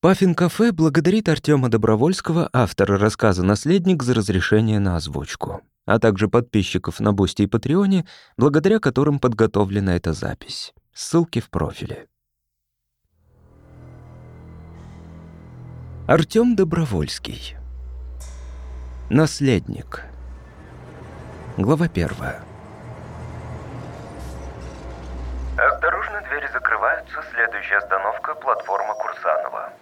Puffin Cafe благодарит Артема Добровольского, автора рассказа «Наследник» за разрешение на озвучку, а также подписчиков на Бусти и Патреоне, благодаря которым подготовлена эта запись. Ссылки в профиле. Артём Добровольский. Наследник. Глава первая. Осторожно, двери закрываются. Следующая остановка — платформа Курсанова.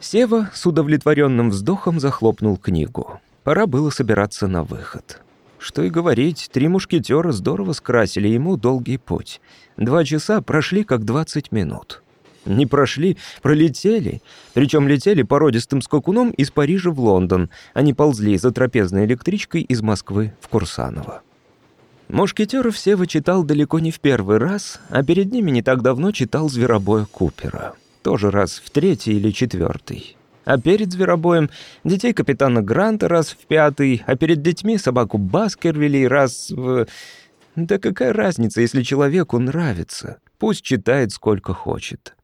Сева с удовлетворенным вздохом захлопнул книгу. Пора было собираться на выход. Что и говорить, три мушкетера здорово скрасили ему долгий путь. Два часа прошли как двадцать минут. Не прошли, пролетели. Причем летели породистым скакуном из Парижа в Лондон. Они ползли за трапезной электричкой из Москвы в Курсаново. Мушкетеров Сева читал далеко не в первый раз, а перед ними не так давно читал «Зверобоя Купера». Тоже раз в третий или четвертый. А перед зверобоем детей капитана Гранта раз в пятый, а перед детьми собаку Баскервилей раз в... Да какая разница, если человеку нравится? Пусть читает сколько хочет.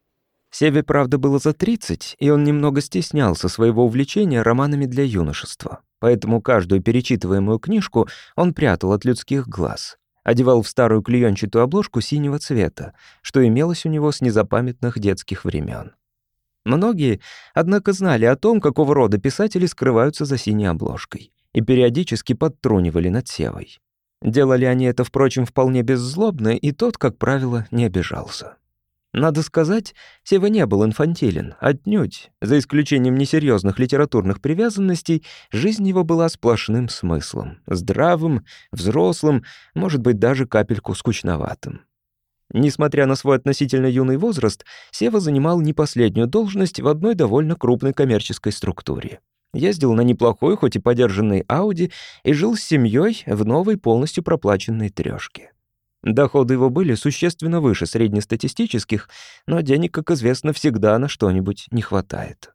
Севе, правда, было за 30, и он немного стеснялся своего увлечения романами для юношества. Поэтому каждую перечитываемую книжку он прятал от людских глаз одевал в старую клеенчатую обложку синего цвета, что имелось у него с незапамятных детских времен. Многие, однако, знали о том, какого рода писатели скрываются за синей обложкой, и периодически подтрунивали над Севой. Делали они это, впрочем, вполне беззлобно, и тот, как правило, не обижался. Надо сказать, Сева не был инфантилен, отнюдь. За исключением несерьезных литературных привязанностей, жизнь его была сплошным смыслом, здравым, взрослым, может быть, даже капельку скучноватым. Несмотря на свой относительно юный возраст, Сева занимал не последнюю должность в одной довольно крупной коммерческой структуре. Ездил на неплохой, хоть и подержанной Ауди, и жил с семьей в новой полностью проплаченной трёшке. Доходы его были существенно выше среднестатистических, но денег, как известно, всегда на что-нибудь не хватает.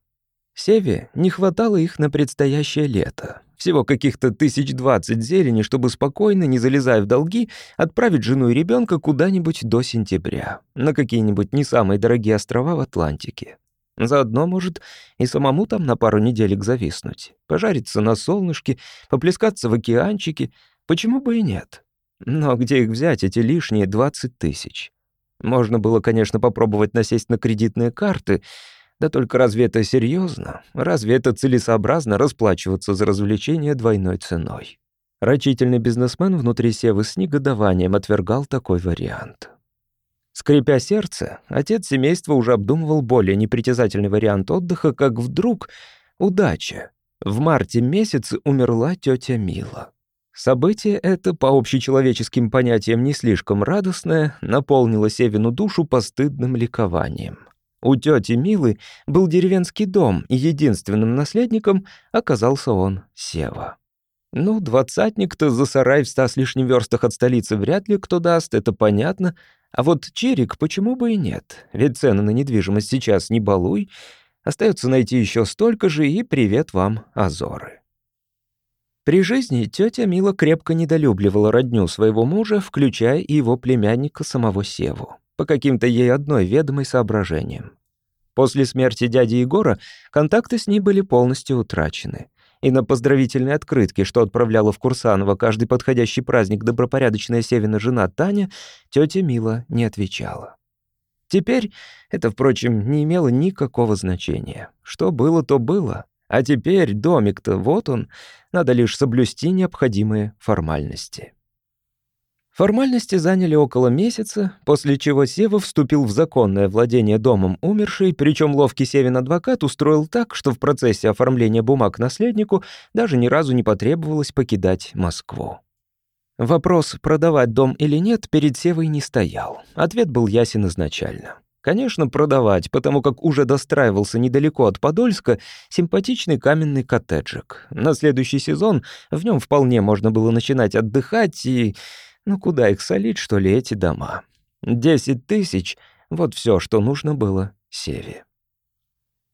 Севе не хватало их на предстоящее лето. Всего каких-то тысяч двадцать зелени, чтобы спокойно, не залезая в долги, отправить жену и ребенка куда-нибудь до сентября, на какие-нибудь не самые дорогие острова в Атлантике. Заодно, может, и самому там на пару неделек зависнуть, пожариться на солнышке, поплескаться в океанчике, почему бы и нет. Но где их взять, эти лишние 20 тысяч? Можно было, конечно, попробовать насесть на кредитные карты, да только разве это серьезно? Разве это целесообразно расплачиваться за развлечение двойной ценой? Рачительный бизнесмен внутри Севы с негодованием отвергал такой вариант. Скрипя сердце, отец семейства уже обдумывал более непритязательный вариант отдыха, как вдруг удача. В марте месяце умерла тетя Мила. Событие это, по общечеловеческим понятиям не слишком радостное, наполнило Севину душу постыдным ликованием. У тети Милы был деревенский дом, и единственным наследником оказался он Сева. Ну, двадцатник-то за сарай в ста с лишним верстах от столицы вряд ли кто даст, это понятно. А вот Чирик почему бы и нет? Ведь цены на недвижимость сейчас не балуй. Остается найти еще столько же, и привет вам, Азоры. При жизни тетя Мила крепко недолюбливала родню своего мужа, включая и его племянника самого Севу, по каким-то ей одной ведомой соображениям. После смерти дяди Егора контакты с ней были полностью утрачены. И на поздравительные открытки, что отправляла в Курсаново каждый подходящий праздник добропорядочная Севина жена Таня, тетя Мила не отвечала. Теперь это, впрочем, не имело никакого значения. Что было, то было. А теперь домик-то вот он, надо лишь соблюсти необходимые формальности. Формальности заняли около месяца, после чего Сева вступил в законное владение домом умершей, причем ловкий Севин адвокат устроил так, что в процессе оформления бумаг наследнику даже ни разу не потребовалось покидать Москву. Вопрос, продавать дом или нет, перед Севой не стоял. Ответ был ясен изначально. Конечно, продавать, потому как уже достраивался недалеко от Подольска симпатичный каменный коттеджик. На следующий сезон в нем вполне можно было начинать отдыхать и... Ну куда их солить, что ли, эти дома? Десять тысяч — вот все, что нужно было Севе.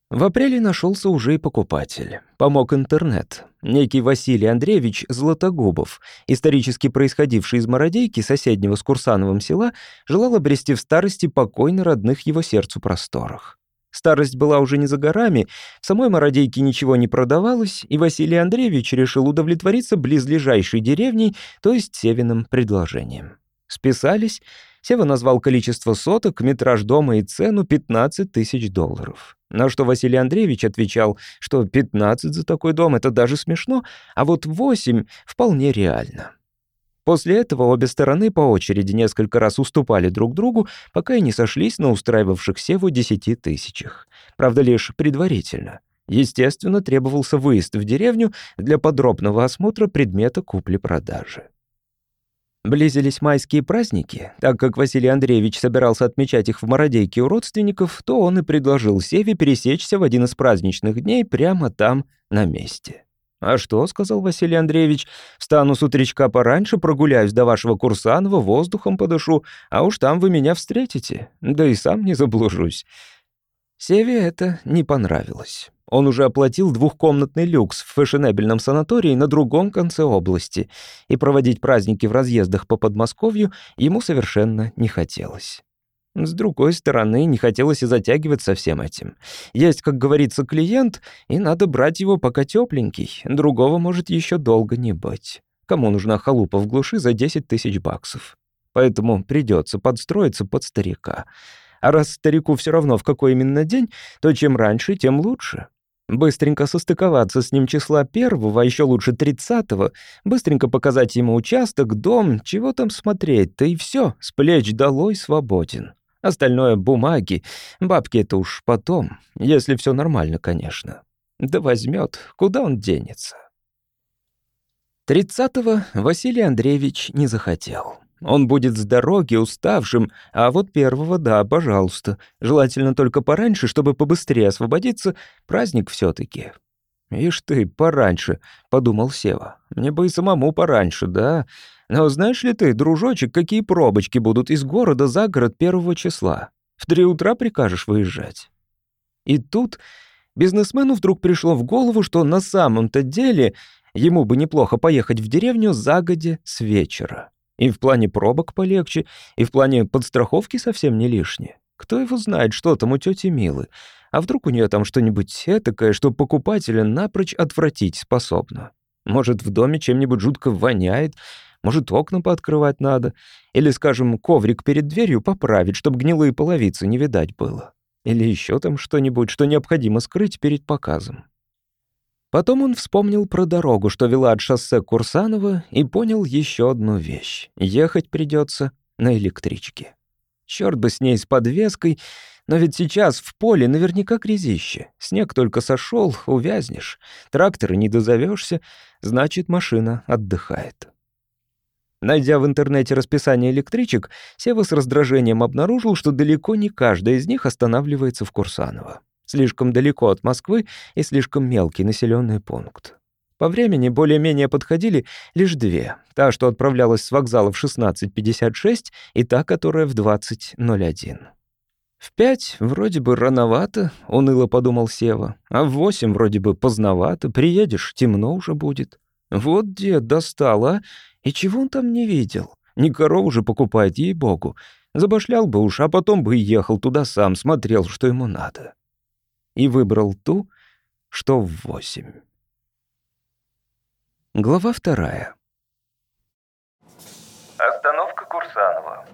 В апреле нашелся уже и покупатель. Помог интернет. Некий Василий Андреевич Златогубов, исторически происходивший из Мародейки, соседнего с Курсановым села, желал обрести в старости покой на родных его сердцу просторах. Старость была уже не за горами, в самой Мародейке ничего не продавалось, и Василий Андреевич решил удовлетвориться близлежащей деревней, то есть Севиным предложением. Списались, Сева назвал количество соток, метраж дома и цену 15 тысяч долларов. На что Василий Андреевич отвечал, что 15 за такой дом — это даже смешно, а вот 8 вполне реально. После этого обе стороны по очереди несколько раз уступали друг другу, пока и не сошлись на устраивавших Севу десяти тысячах. Правда, лишь предварительно. Естественно, требовался выезд в деревню для подробного осмотра предмета купли-продажи. Близились майские праздники. Так как Василий Андреевич собирался отмечать их в Мародейке у родственников, то он и предложил Севе пересечься в один из праздничных дней прямо там, на месте. «А что?» — сказал Василий Андреевич. «Встану с утречка пораньше, прогуляюсь до вашего Курсанова, воздухом подышу, а уж там вы меня встретите. Да и сам не заблужусь». Севе это не понравилось. Он уже оплатил двухкомнатный люкс в фэшенебельном санатории на другом конце области, и проводить праздники в разъездах по Подмосковью ему совершенно не хотелось. С другой стороны, не хотелось и затягивать со всем этим. Есть, как говорится, клиент, и надо брать его пока тепленький. Другого может еще долго не быть. Кому нужна халупа в глуши за 10 тысяч баксов? Поэтому придется подстроиться под старика. А раз старику все равно в какой именно день, то чем раньше, тем лучше. Быстренько состыковаться с ним числа первого, а еще лучше тридцатого, быстренько показать ему участок, дом, чего там смотреть-то и все, с плеч долой свободен. Остальное — бумаги, бабки — это уж потом, если все нормально, конечно. Да возьмет, куда он денется. Тридцатого Василий Андреевич не захотел. Он будет с дороги уставшим, а вот первого, да, пожалуйста. Желательно только пораньше, чтобы побыстрее освободиться. Праздник все таки «Ишь ты, пораньше», — подумал Сева. «Мне бы и самому пораньше, да. Но знаешь ли ты, дружочек, какие пробочки будут из города за город первого числа? В три утра прикажешь выезжать». И тут бизнесмену вдруг пришло в голову, что на самом-то деле ему бы неплохо поехать в деревню загодя с вечера. И в плане пробок полегче, и в плане подстраховки совсем не лишнее. Кто его знает, что там у тети Милы? А вдруг у нее там что-нибудь этакое, что покупателя напрочь отвратить способно? Может, в доме чем-нибудь жутко воняет, может, окна пооткрывать надо, или, скажем, коврик перед дверью поправить, чтобы гнилые половицы не видать было. Или еще там что-нибудь, что необходимо скрыть перед показом. Потом он вспомнил про дорогу, что вела от шоссе Курсанова, и понял еще одну вещь. Ехать придется на электричке. Черт бы с ней с подвеской, но ведь сейчас в поле наверняка грязище. Снег только сошел, увязнешь. Трактора не дозовешься, значит, машина отдыхает. Найдя в интернете расписание электричек, Сева с раздражением обнаружил, что далеко не каждая из них останавливается в Курсаново слишком далеко от Москвы и слишком мелкий населенный пункт. По времени более-менее подходили лишь две. Та, что отправлялась с вокзала в 16.56, и та, которая в 20.01. В пять вроде бы рановато, уныло подумал Сева, а в восемь вроде бы поздновато, приедешь, темно уже будет. Вот дед достал, а? И чего он там не видел? Не корову же покупает, ей-богу. Забашлял бы уж, а потом бы ехал туда сам, смотрел, что ему надо и выбрал ту, что в восемь. Глава вторая. Остановка Курсанова.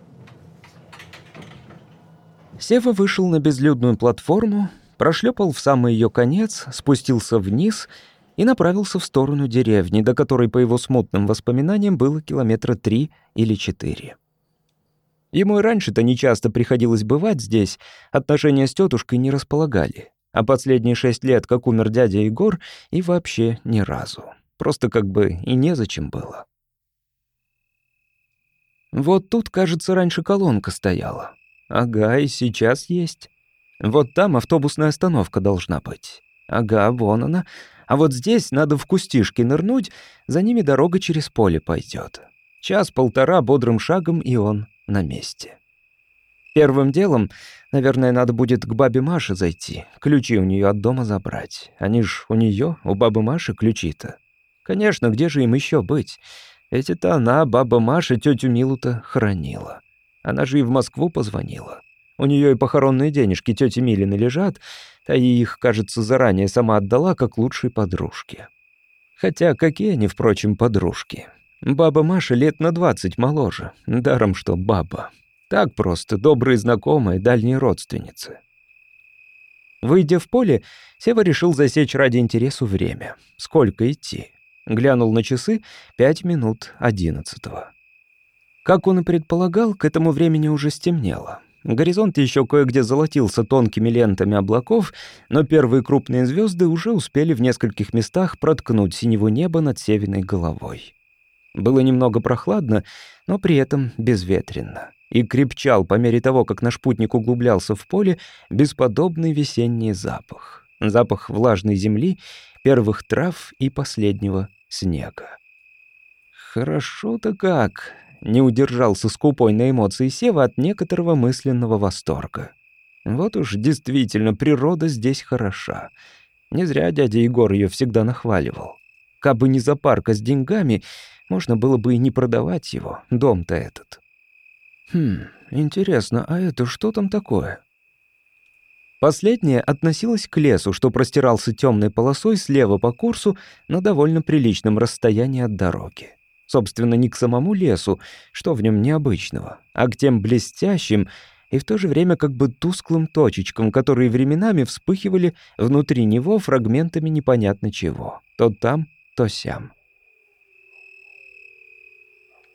Сева вышел на безлюдную платформу, прошлепал в самый ее конец, спустился вниз и направился в сторону деревни, до которой, по его смутным воспоминаниям, было километра три или четыре. Ему и раньше-то нечасто приходилось бывать здесь, отношения с тетушкой не располагали. А последние шесть лет, как умер дядя Егор, и вообще ни разу. Просто как бы и незачем было. Вот тут, кажется, раньше колонка стояла. Ага, и сейчас есть. Вот там автобусная остановка должна быть. Ага, вон она. А вот здесь надо в кустишки нырнуть, за ними дорога через поле пойдет. Час-полтора бодрым шагом, и он на месте. Первым делом, наверное, надо будет к бабе Маше зайти, ключи у нее от дома забрать. Они ж у нее, у бабы Маши, ключи-то. Конечно, где же им еще быть? Это она, баба Маша, тетю Милу-то хранила. Она же и в Москву позвонила. У нее и похоронные денежки тети Милины лежат, а ей их, кажется, заранее сама отдала, как лучшей подружке. Хотя какие они, впрочем, подружки? Баба Маша лет на двадцать моложе, даром что баба. Так просто, добрые знакомые, дальние родственницы. Выйдя в поле, Сева решил засечь ради интересу время. Сколько идти? Глянул на часы — пять минут одиннадцатого. Как он и предполагал, к этому времени уже стемнело. Горизонт еще кое-где золотился тонкими лентами облаков, но первые крупные звезды уже успели в нескольких местах проткнуть синего неба над северной головой. Было немного прохладно, но при этом безветренно. И крепчал по мере того, как наш путник углублялся в поле, бесподобный весенний запах. Запах влажной земли, первых трав и последнего снега. «Хорошо-то как!» Не удержался скупой на эмоции Сева от некоторого мысленного восторга. Вот уж действительно природа здесь хороша. Не зря дядя Егор ее всегда нахваливал. Кабы не зоопарка с деньгами, можно было бы и не продавать его, дом-то этот. Хм, интересно, а это что там такое? Последнее относилось к лесу, что простирался темной полосой слева по курсу на довольно приличном расстоянии от дороги. Собственно, не к самому лесу, что в нем необычного, а к тем блестящим и в то же время как бы тусклым точечкам, которые временами вспыхивали внутри него фрагментами непонятно чего. То там, то сям.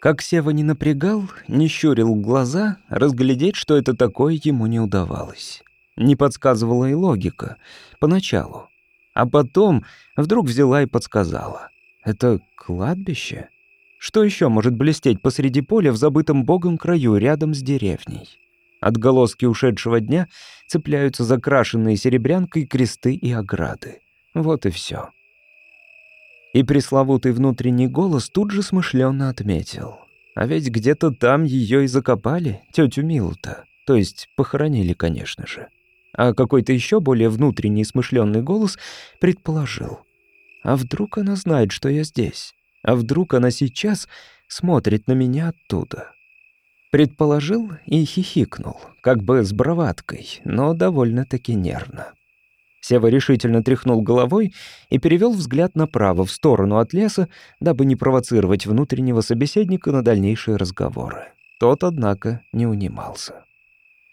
Как Сева не напрягал, не щурил глаза, разглядеть, что это такое, ему не удавалось. Не подсказывала и логика. Поначалу. А потом вдруг взяла и подсказала. Это кладбище? Что еще может блестеть посреди поля в забытом богом краю рядом с деревней? Отголоски ушедшего дня цепляются закрашенные серебрянкой кресты и ограды. Вот и все. И пресловутый внутренний голос тут же смышленно отметил. А ведь где-то там ее и закопали, тетю Милу-то. То есть похоронили, конечно же. А какой-то еще более внутренний смышленный голос предположил. А вдруг она знает, что я здесь? А вдруг она сейчас смотрит на меня оттуда? Предположил и хихикнул, как бы с браваткой, но довольно-таки нервно. Сева решительно тряхнул головой и перевел взгляд направо, в сторону от леса, дабы не провоцировать внутреннего собеседника на дальнейшие разговоры. Тот, однако, не унимался.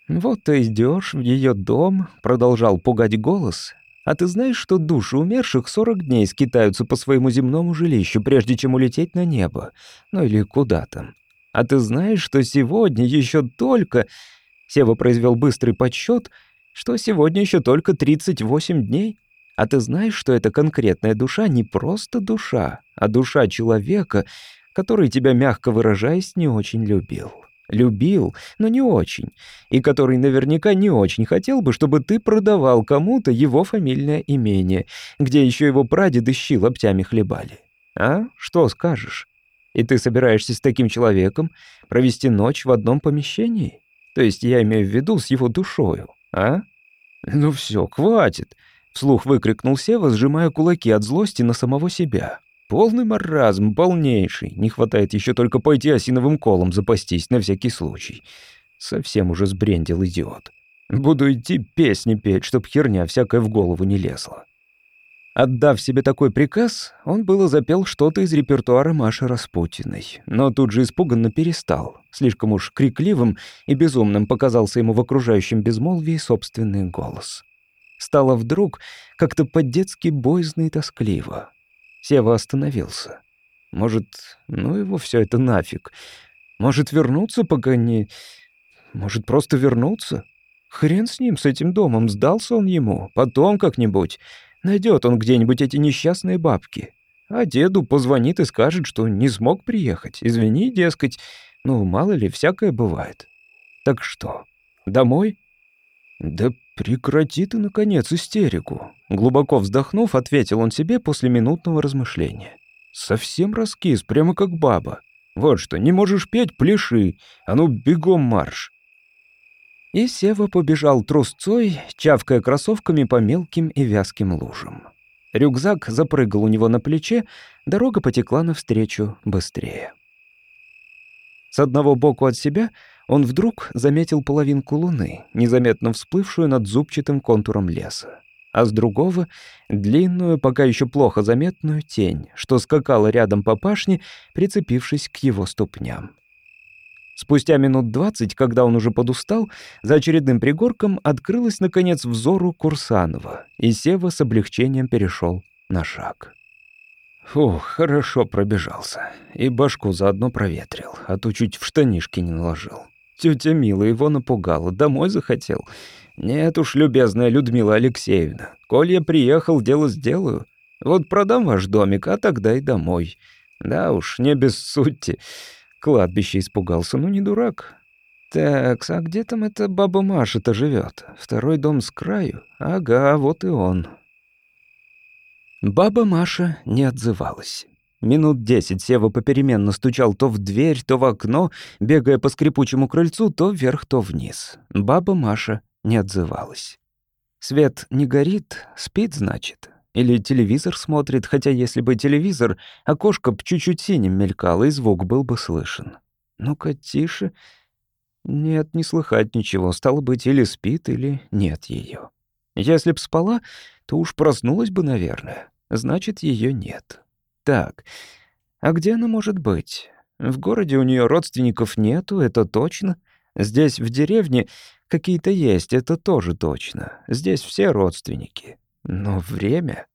«Вот ты идешь в ее дом», — продолжал пугать голос, а ты знаешь, что души умерших 40 дней скитаются по своему земному жилищу, прежде чем улететь на небо? Ну или куда там? А ты знаешь, что сегодня еще только... Сева произвел быстрый подсчет, что сегодня еще только 38 дней? А ты знаешь, что эта конкретная душа не просто душа, а душа человека, который тебя, мягко выражаясь, не очень любил? любил, но не очень, и который наверняка не очень хотел бы, чтобы ты продавал кому-то его фамильное имение, где еще его прадеды щи лоптями хлебали. А? Что скажешь? И ты собираешься с таким человеком провести ночь в одном помещении? То есть я имею в виду с его душою, а? Ну все, хватит, вслух выкрикнул Сева, сжимая кулаки от злости на самого себя. Полный маразм, полнейший. Не хватает еще только пойти осиновым колом запастись на всякий случай. Совсем уже сбрендил идиот. Буду идти песни петь, чтоб херня всякая в голову не лезла. Отдав себе такой приказ, он было запел что-то из репертуара Маши Распутиной, но тут же испуганно перестал. Слишком уж крикливым и безумным показался ему в окружающем безмолвии собственный голос. Стало вдруг как-то по-детски боязно и тоскливо. Сева остановился. Может, ну его все это нафиг. Может, вернуться, пока не... Может, просто вернуться? Хрен с ним, с этим домом, сдался он ему. Потом как-нибудь. Найдет он где-нибудь эти несчастные бабки. А деду позвонит и скажет, что не смог приехать. Извини, дескать. Ну, мало ли, всякое бывает. Так что, домой? Да прекрати ты, наконец, истерику. Глубоко вздохнув, ответил он себе после минутного размышления. «Совсем раскис, прямо как баба. Вот что, не можешь петь — пляши, а ну бегом марш!» И Сева побежал трусцой, чавкая кроссовками по мелким и вязким лужам. Рюкзак запрыгал у него на плече, дорога потекла навстречу быстрее. С одного боку от себя он вдруг заметил половинку луны, незаметно всплывшую над зубчатым контуром леса а с другого — длинную, пока еще плохо заметную тень, что скакала рядом по пашне, прицепившись к его ступням. Спустя минут двадцать, когда он уже подустал, за очередным пригорком открылась, наконец, взору Курсанова, и Сева с облегчением перешел на шаг. Фух, хорошо пробежался. И башку заодно проветрил, а то чуть в штанишки не наложил. Тетя Мила его напугала, домой захотел. «Нет уж, любезная Людмила Алексеевна, коль я приехал, дело сделаю. Вот продам ваш домик, а тогда и домой. Да уж, не без сути». Кладбище испугался, ну не дурак. Так, а где там эта баба Маша-то живет? Второй дом с краю? Ага, вот и он. Баба Маша не отзывалась. Минут десять Сева попеременно стучал то в дверь, то в окно, бегая по скрипучему крыльцу то вверх, то вниз. Баба Маша не отзывалась. Свет не горит, спит, значит. Или телевизор смотрит, хотя если бы телевизор, окошко б чуть-чуть синим мелькало, и звук был бы слышен. Ну-ка, тише. Нет, не слыхать ничего. Стало быть, или спит, или нет ее. Если б спала, то уж проснулась бы, наверное. Значит, ее нет. Так, а где она может быть? В городе у нее родственников нету, это точно. Здесь, в деревне, Какие-то есть, это тоже точно. Здесь все родственники. Но время...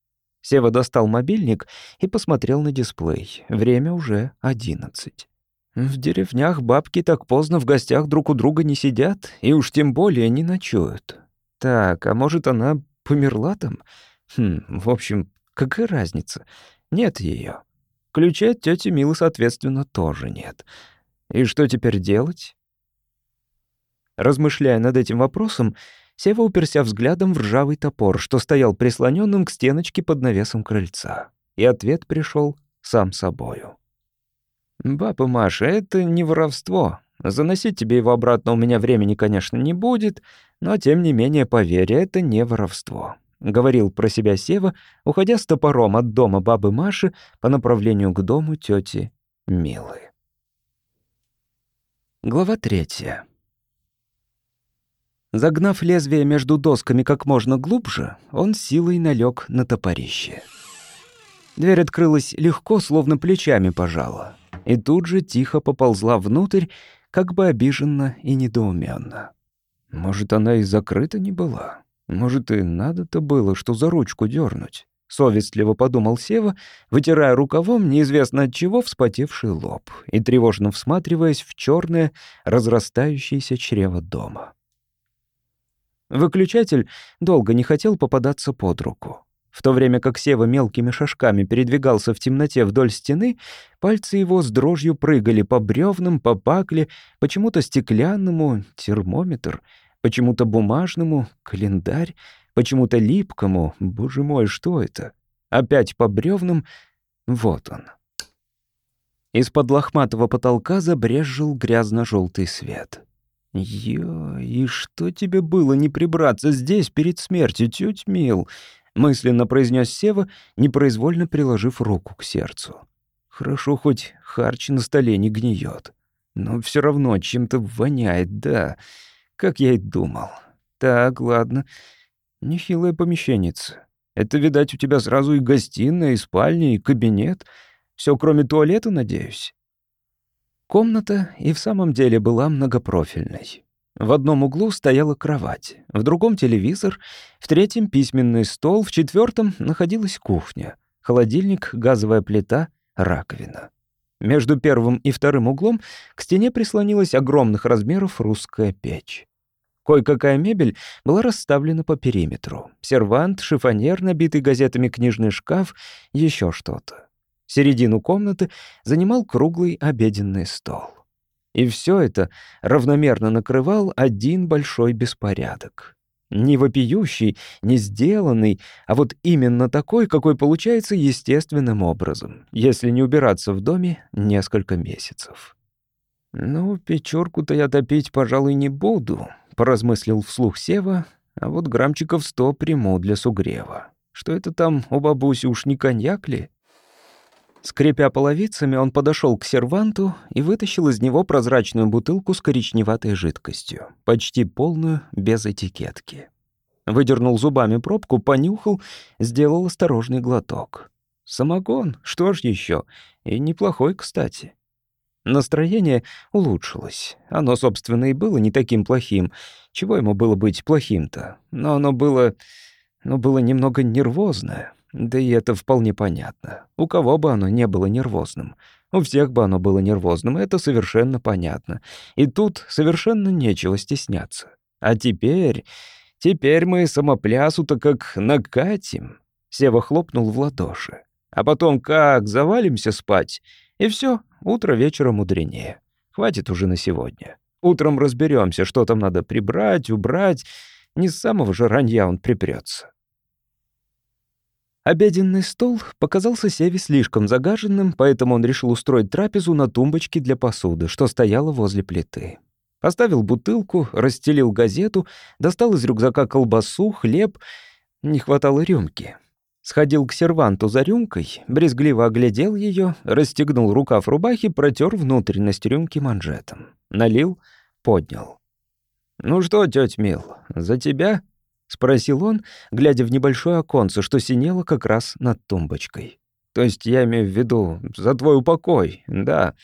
Сева достал мобильник и посмотрел на дисплей. Время уже одиннадцать. В деревнях бабки так поздно в гостях друг у друга не сидят, и уж тем более не ночуют. Так, а может, она померла там? Хм, в общем, какая разница? Нет ее. Ключей от тети Милы, соответственно, тоже нет. И что теперь делать? Размышляя над этим вопросом, Сева уперся взглядом в ржавый топор, что стоял прислоненным к стеночке под навесом крыльца. И ответ пришел сам собою. «Баба Маша, это не воровство. Заносить тебе его обратно у меня времени, конечно, не будет, но, тем не менее, поверь, это не воровство», — говорил про себя Сева, уходя с топором от дома бабы Маши по направлению к дому тети Милы. Глава третья. Загнав лезвие между досками как можно глубже, он силой налег на топорище. Дверь открылась легко, словно плечами пожала, и тут же тихо поползла внутрь, как бы обиженно и недоуменно. Может, она и закрыта не была? Может, и надо-то было, что за ручку дернуть? Совестливо подумал Сева, вытирая рукавом неизвестно от чего вспотевший лоб и тревожно всматриваясь в черное, разрастающееся чрево дома. Выключатель долго не хотел попадаться под руку. В то время как Сева мелкими шажками передвигался в темноте вдоль стены, пальцы его с дрожью прыгали по бревнам, по пакле, почему-то стеклянному — термометр, почему-то бумажному — календарь, почему-то липкому — боже мой, что это? Опять по бревнам — вот он. Из-под лохматого потолка забрезжил грязно-желтый свет. «Ё, и что тебе было не прибраться здесь перед смертью, тёть Мил?» — мысленно произнес Сева, непроизвольно приложив руку к сердцу. «Хорошо, хоть харч на столе не гниет. Но все равно чем-то воняет, да, как я и думал. Так, ладно, нехилое помещенница. Это, видать, у тебя сразу и гостиная, и спальня, и кабинет. Все, кроме туалета, надеюсь?» Комната и в самом деле была многопрофильной. В одном углу стояла кровать, в другом — телевизор, в третьем — письменный стол, в четвертом находилась кухня, холодильник, газовая плита, раковина. Между первым и вторым углом к стене прислонилась огромных размеров русская печь. Кое-какая мебель была расставлена по периметру. Сервант, шифонер, набитый газетами книжный шкаф, еще что-то. Середину комнаты занимал круглый обеденный стол. И все это равномерно накрывал один большой беспорядок. Не вопиющий, не сделанный, а вот именно такой, какой получается естественным образом, если не убираться в доме несколько месяцев. «Ну, печёрку-то я топить, пожалуй, не буду», — поразмыслил вслух Сева, «а вот граммчиков сто приму для сугрева. Что это там у бабуси, уж не коньяк ли? Скрипя половицами, он подошел к серванту и вытащил из него прозрачную бутылку с коричневатой жидкостью, почти полную, без этикетки. Выдернул зубами пробку, понюхал, сделал осторожный глоток. Самогон, что ж еще? И неплохой, кстати. Настроение улучшилось. Оно, собственно, и было не таким плохим. Чего ему было быть плохим-то? Но оно было... Ну, было немного нервозное. Да и это вполне понятно. У кого бы оно не было нервозным. У всех бы оно было нервозным, это совершенно понятно. И тут совершенно нечего стесняться. А теперь... Теперь мы самоплясу-то как накатим. Сева хлопнул в ладоши. А потом как завалимся спать, и все, утро вечера мудренее. Хватит уже на сегодня. Утром разберемся, что там надо прибрать, убрать. Не с самого же ранья он припрется. Обеденный стол показался Севе слишком загаженным, поэтому он решил устроить трапезу на тумбочке для посуды, что стояла возле плиты. Поставил бутылку, расстелил газету, достал из рюкзака колбасу, хлеб. Не хватало рюмки. Сходил к серванту за рюмкой, брезгливо оглядел ее, расстегнул рукав рубахи, протер внутренность рюмки манжетом. Налил, поднял. «Ну что, тетя Мил, за тебя?» — спросил он, глядя в небольшое оконце, что синело как раз над тумбочкой. «То есть я имею в виду за твой упокой, да.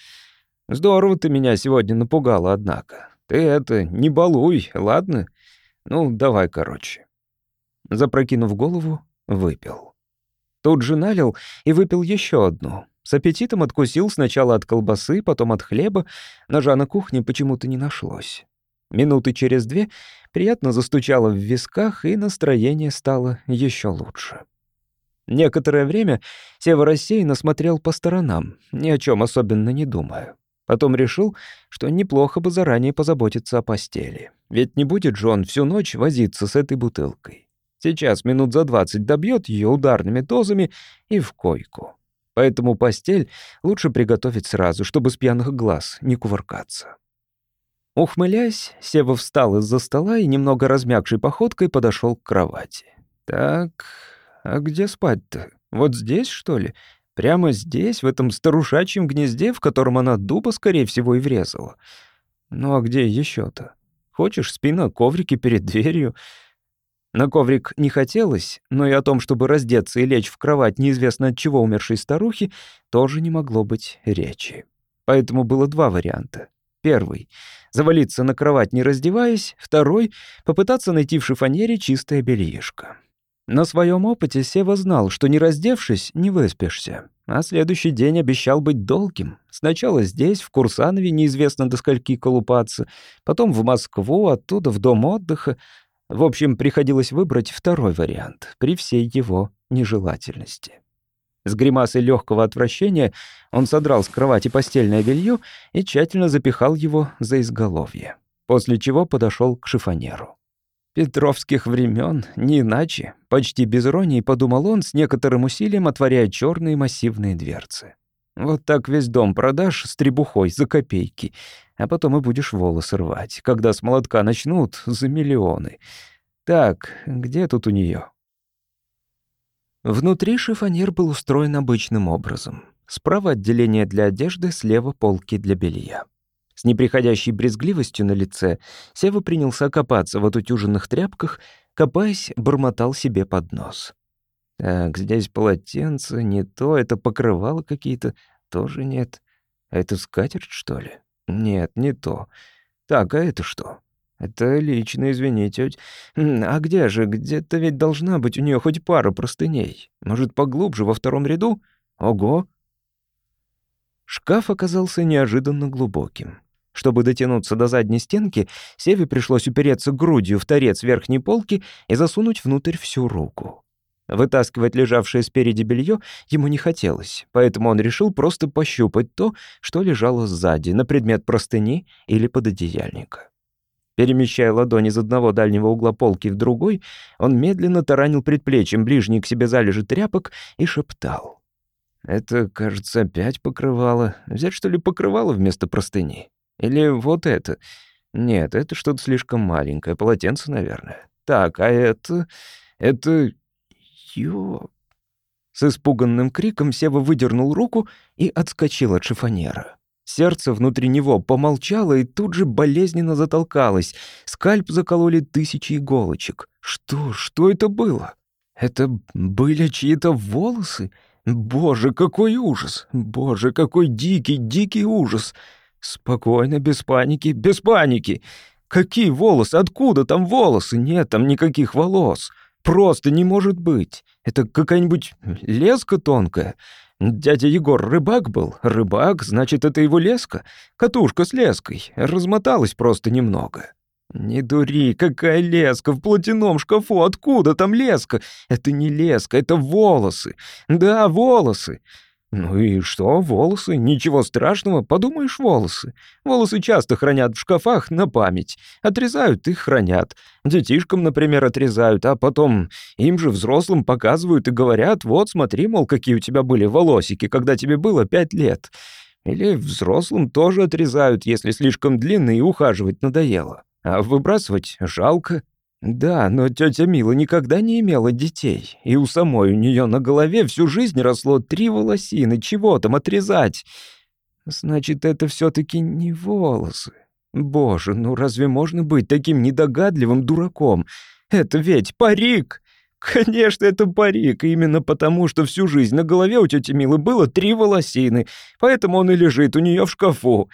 Здорово ты меня сегодня напугала, однако. Ты это, не балуй, ладно? Ну, давай короче». Запрокинув голову, выпил. Тут же налил и выпил еще одну. С аппетитом откусил сначала от колбасы, потом от хлеба. Ножа на кухне почему-то не нашлось. Минуты через две приятно застучало в висках, и настроение стало еще лучше. Некоторое время Сева рассеянно смотрел по сторонам, ни о чем особенно не думая. Потом решил, что неплохо бы заранее позаботиться о постели. Ведь не будет же он всю ночь возиться с этой бутылкой. Сейчас минут за двадцать добьет ее ударными дозами и в койку. Поэтому постель лучше приготовить сразу, чтобы с пьяных глаз не кувыркаться. Ухмыляясь, Сева встал из-за стола и немного размягшей походкой подошел к кровати. «Так, а где спать-то? Вот здесь, что ли? Прямо здесь, в этом старушачьем гнезде, в котором она дуба, скорее всего, и врезала? Ну а где еще то Хочешь, спи на коврике перед дверью?» На коврик не хотелось, но и о том, чтобы раздеться и лечь в кровать неизвестно от чего умершей старухи, тоже не могло быть речи. Поэтому было два варианта. Первый — завалиться на кровать, не раздеваясь. Второй — попытаться найти в шифонере чистое бельишко. На своем опыте Сева знал, что не раздевшись, не выспишься. А следующий день обещал быть долгим. Сначала здесь, в Курсанове, неизвестно до скольки колупаться, потом в Москву, оттуда в дом отдыха, в общем, приходилось выбрать второй вариант, при всей его нежелательности. С гримасой легкого отвращения он содрал с кровати постельное белье и тщательно запихал его за изголовье, после чего подошел к шифонеру. Петровских времен, не иначе, почти без иронии подумал он, с некоторым усилием отворяя черные массивные дверцы. Вот так весь дом продашь с требухой за копейки, а потом и будешь волосы рвать, когда с молотка начнут за миллионы. Так, где тут у нее? Внутри шифонер был устроен обычным образом. Справа отделение для одежды, слева полки для белья. С неприходящей брезгливостью на лице Сева принялся копаться в отутюженных тряпках, копаясь, бормотал себе под нос. Так, здесь полотенце, не то, это покрывало какие-то, тоже нет. А это скатерть, что ли? Нет, не то. Так, а это что? Это лично, извините. А где же? Где-то ведь должна быть у нее хоть пара простыней. Может, поглубже, во втором ряду? Ого! Шкаф оказался неожиданно глубоким. Чтобы дотянуться до задней стенки, Севе пришлось упереться грудью в торец верхней полки и засунуть внутрь всю руку. Вытаскивать лежавшее спереди белье ему не хотелось, поэтому он решил просто пощупать то, что лежало сзади, на предмет простыни или пододеяльника. Перемещая ладонь из одного дальнего угла полки в другой, он медленно таранил предплечьем ближний к себе залежи тряпок и шептал. «Это, кажется, опять покрывало. Взять, что ли, покрывало вместо простыни? Или вот это? Нет, это что-то слишком маленькое, полотенце, наверное. Так, а это... это ё...» С испуганным криком Сева выдернул руку и отскочил от шифонера. Сердце внутри него помолчало и тут же болезненно затолкалось. Скальп закололи тысячи иголочек. Что, что это было? Это были чьи-то волосы? Боже, какой ужас! Боже, какой дикий, дикий ужас! Спокойно, без паники, без паники! Какие волосы? Откуда там волосы? Нет там никаких волос. Просто не может быть. Это какая-нибудь леска тонкая. Дядя Егор рыбак был. Рыбак, значит, это его леска. Катушка с леской. Размоталась просто немного. «Не дури, какая леска в платяном шкафу? Откуда там леска? Это не леска, это волосы. Да, волосы. Ну и что, волосы? Ничего страшного, подумаешь, волосы. Волосы часто хранят в шкафах на память. Отрезают их хранят. Детишкам, например, отрезают, а потом им же взрослым показывают и говорят, вот смотри, мол, какие у тебя были волосики, когда тебе было пять лет. Или взрослым тоже отрезают, если слишком длинные и ухаживать надоело. А выбрасывать жалко. Да, но тетя Мила никогда не имела детей, и у самой у нее на голове всю жизнь росло три волосины, чего там отрезать? Значит, это все-таки не волосы. Боже, ну разве можно быть таким недогадливым дураком? Это ведь парик! Конечно, это парик, именно потому, что всю жизнь на голове у тети Милы было три волосины, поэтому он и лежит у нее в шкафу.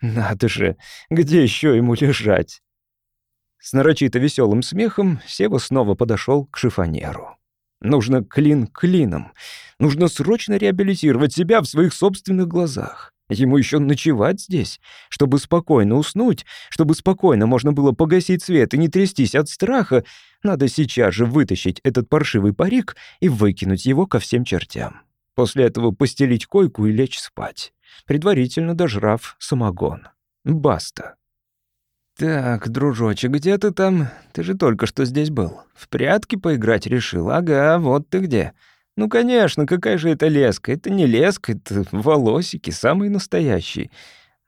Надо же, где еще ему лежать? С нарочито веселым смехом Сева снова подошел к шифонеру. Нужно клин клином. Нужно срочно реабилитировать себя в своих собственных глазах. Ему еще ночевать здесь, чтобы спокойно уснуть, чтобы спокойно можно было погасить свет и не трястись от страха. Надо сейчас же вытащить этот паршивый парик и выкинуть его ко всем чертям. После этого постелить койку и лечь спать, предварительно дожрав самогон. Баста. «Так, дружочек, где ты там? Ты же только что здесь был. В прятки поиграть решил? Ага, вот ты где. Ну, конечно, какая же это леска? Это не леска, это волосики, самые настоящие.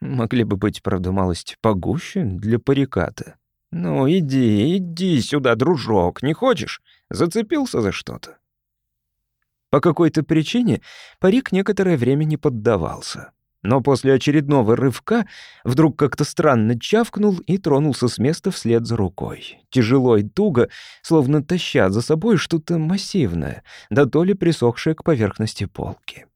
Могли бы быть, правда, малость погуще для парика-то. Ну, иди, иди сюда, дружок, не хочешь? Зацепился за что-то?» По какой-то причине парик некоторое время не поддавался. Но после очередного рывка вдруг как-то странно чавкнул и тронулся с места вслед за рукой. Тяжело и туго, словно таща за собой что-то массивное, да то ли присохшее к поверхности полки.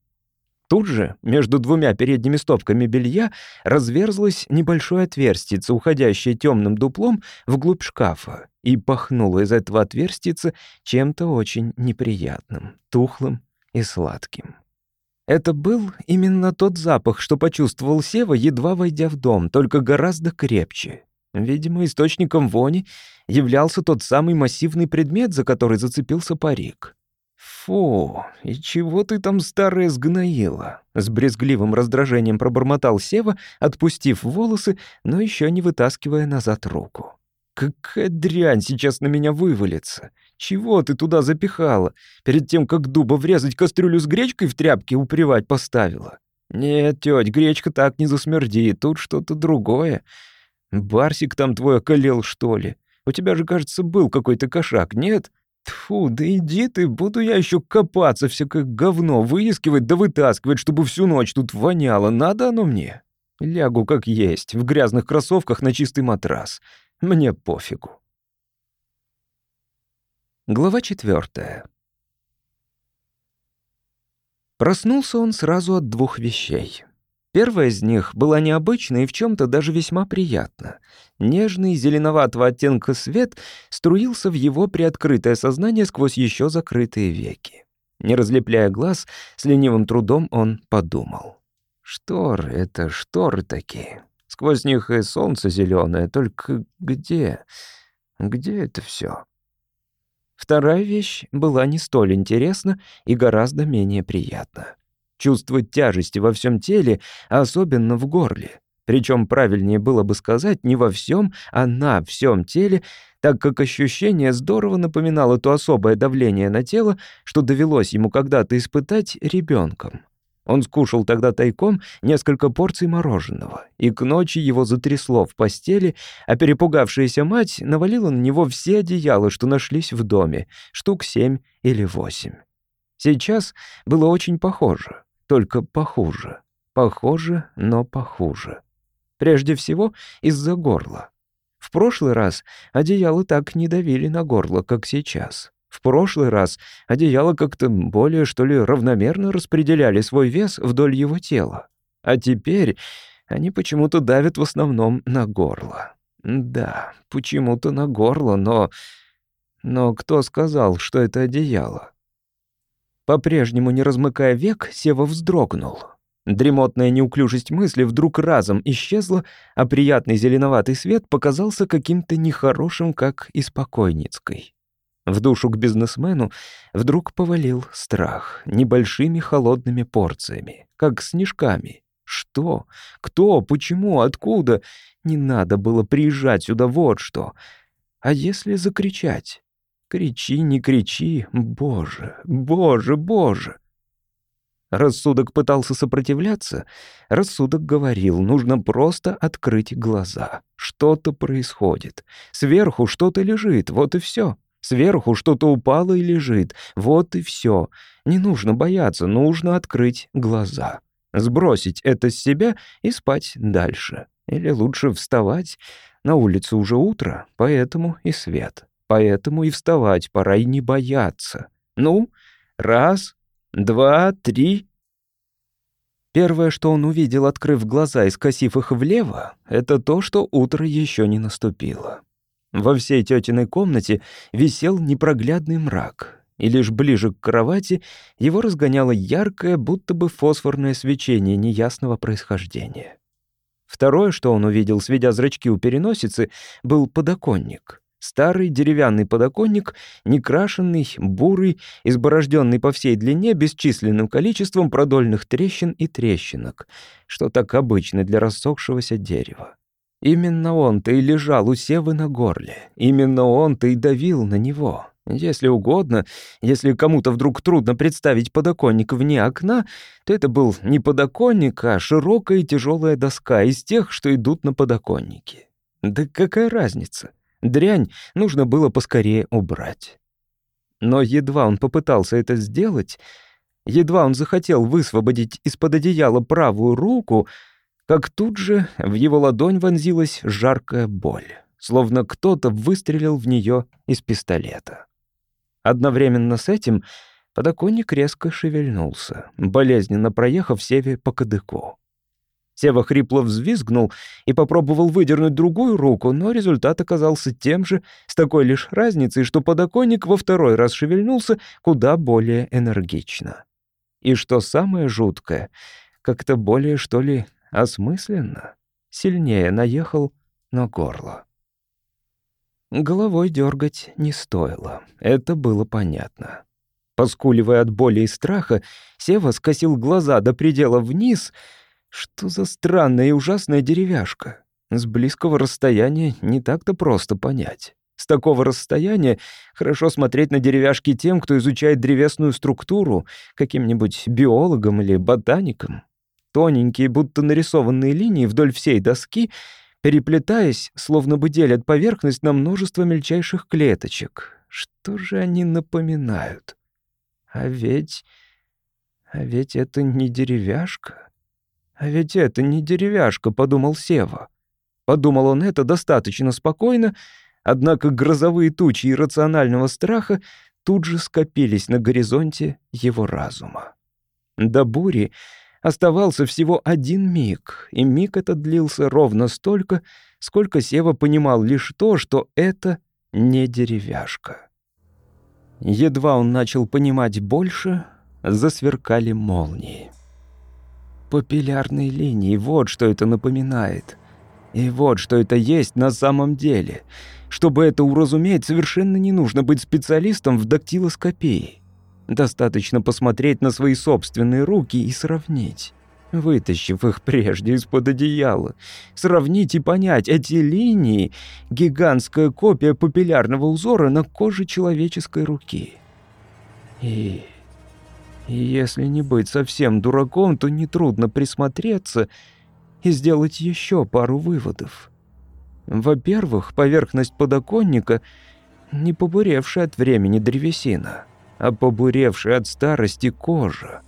Тут же, между двумя передними стопками белья, разверзлось небольшое отверстие, уходящее темным дуплом вглубь шкафа, и пахнуло из этого отверстия чем-то очень неприятным, тухлым и сладким. Это был именно тот запах, что почувствовал Сева, едва войдя в дом, только гораздо крепче. Видимо, источником вони являлся тот самый массивный предмет, за который зацепился парик. «Фу, и чего ты там, старая, сгноила?» С брезгливым раздражением пробормотал Сева, отпустив волосы, но еще не вытаскивая назад руку. «Какая дрянь сейчас на меня вывалится! Чего ты туда запихала? Перед тем, как дуба врезать кастрюлю с гречкой в тряпке упревать поставила? Нет, тёть, гречка так не засмердит, тут что-то другое. Барсик там твой околел, что ли? У тебя же, кажется, был какой-то кошак, нет? Тфу, да иди ты, буду я еще копаться, всякое говно выискивать да вытаскивать, чтобы всю ночь тут воняло. Надо оно мне? Лягу как есть, в грязных кроссовках на чистый матрас. Мне пофигу. Глава четвертая. Проснулся он сразу от двух вещей. Первая из них была необычна и в чем то даже весьма приятна. Нежный зеленоватого оттенка свет струился в его приоткрытое сознание сквозь еще закрытые веки. Не разлепляя глаз, с ленивым трудом он подумал. «Шторы — это шторы такие. Сквозь них и солнце зеленое, только где? Где это все? Вторая вещь была не столь интересна и гораздо менее приятна. Чувствовать тяжести во всем теле, а особенно в горле. Причем правильнее было бы сказать не во всем, а на всем теле, так как ощущение здорово напоминало то особое давление на тело, что довелось ему когда-то испытать ребенком. Он скушал тогда тайком несколько порций мороженого, и к ночи его затрясло в постели, а перепугавшаяся мать навалила на него все одеяла, что нашлись в доме, штук семь или восемь. Сейчас было очень похоже, только похуже. Похоже, но похуже. Прежде всего, из-за горла. В прошлый раз одеяло так не давили на горло, как сейчас. В прошлый раз одеяло как-то более, что ли, равномерно распределяли свой вес вдоль его тела. А теперь они почему-то давят в основном на горло. Да, почему-то на горло, но... Но кто сказал, что это одеяло? По-прежнему не размыкая век, Сева вздрогнул. Дремотная неуклюжесть мысли вдруг разом исчезла, а приятный зеленоватый свет показался каким-то нехорошим, как и спокойницкой. В душу к бизнесмену вдруг повалил страх небольшими холодными порциями, как снежками. Что? Кто? Почему? Откуда? Не надо было приезжать сюда вот что. А если закричать? Кричи, не кричи, боже, боже, боже. Рассудок пытался сопротивляться. Рассудок говорил, нужно просто открыть глаза. Что-то происходит. Сверху что-то лежит, вот и все. Сверху что-то упало и лежит. Вот и все. Не нужно бояться, нужно открыть глаза. Сбросить это с себя и спать дальше. Или лучше вставать. На улице уже утро, поэтому и свет. Поэтому и вставать пора и не бояться. Ну, раз, два, три. Первое, что он увидел, открыв глаза и скосив их влево, это то, что утро еще не наступило. Во всей тетиной комнате висел непроглядный мрак, и лишь ближе к кровати его разгоняло яркое, будто бы фосфорное свечение неясного происхождения. Второе, что он увидел, сведя зрачки у переносицы, был подоконник. Старый деревянный подоконник, некрашенный, бурый, изборожденный по всей длине бесчисленным количеством продольных трещин и трещинок, что так обычно для рассохшегося дерева. Именно он-то и лежал у Севы на горле. Именно он-то и давил на него. Если угодно, если кому-то вдруг трудно представить подоконник вне окна, то это был не подоконник, а широкая и тяжелая доска из тех, что идут на подоконнике. Да какая разница? Дрянь нужно было поскорее убрать. Но едва он попытался это сделать, едва он захотел высвободить из-под одеяла правую руку — как тут же в его ладонь вонзилась жаркая боль, словно кто-то выстрелил в нее из пистолета. Одновременно с этим подоконник резко шевельнулся, болезненно проехав Севе по кадыку. Сева хрипло взвизгнул и попробовал выдернуть другую руку, но результат оказался тем же, с такой лишь разницей, что подоконник во второй раз шевельнулся куда более энергично. И что самое жуткое, как-то более, что ли, осмысленно, сильнее наехал на горло. Головой дергать не стоило, это было понятно. Поскуливая от боли и страха, Сева скосил глаза до предела вниз. Что за странная и ужасная деревяшка? С близкого расстояния не так-то просто понять. С такого расстояния хорошо смотреть на деревяшки тем, кто изучает древесную структуру, каким-нибудь биологом или ботаником. Тоненькие, будто нарисованные линии вдоль всей доски, переплетаясь, словно бы делят поверхность на множество мельчайших клеточек. Что же они напоминают? А ведь... А ведь это не деревяшка. А ведь это не деревяшка, подумал Сева. Подумал он это достаточно спокойно, однако грозовые тучи иррационального страха тут же скопились на горизонте его разума. До бури Оставался всего один миг, и миг этот длился ровно столько, сколько Сева понимал лишь то, что это не деревяшка. Едва он начал понимать больше, засверкали молнии. Папиллярные линии, вот что это напоминает. И вот что это есть на самом деле. Чтобы это уразуметь, совершенно не нужно быть специалистом в дактилоскопии. Достаточно посмотреть на свои собственные руки и сравнить. Вытащив их прежде из-под одеяла. Сравнить и понять, эти линии — гигантская копия папиллярного узора на коже человеческой руки. И... И если не быть совсем дураком, то нетрудно присмотреться и сделать еще пару выводов. Во-первых, поверхность подоконника не побуревшая от времени древесина, а побуревшая от старости кожа.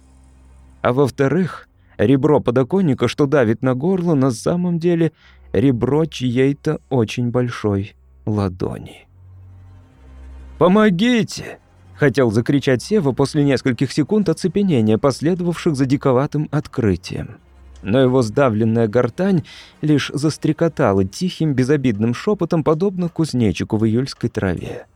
А во-вторых, ребро подоконника, что давит на горло, на самом деле ребро чьей-то очень большой ладони. «Помогите!» — хотел закричать Сева после нескольких секунд оцепенения, последовавших за диковатым открытием но его сдавленная гортань лишь застрекотала тихим, безобидным шепотом, подобно кузнечику в июльской траве.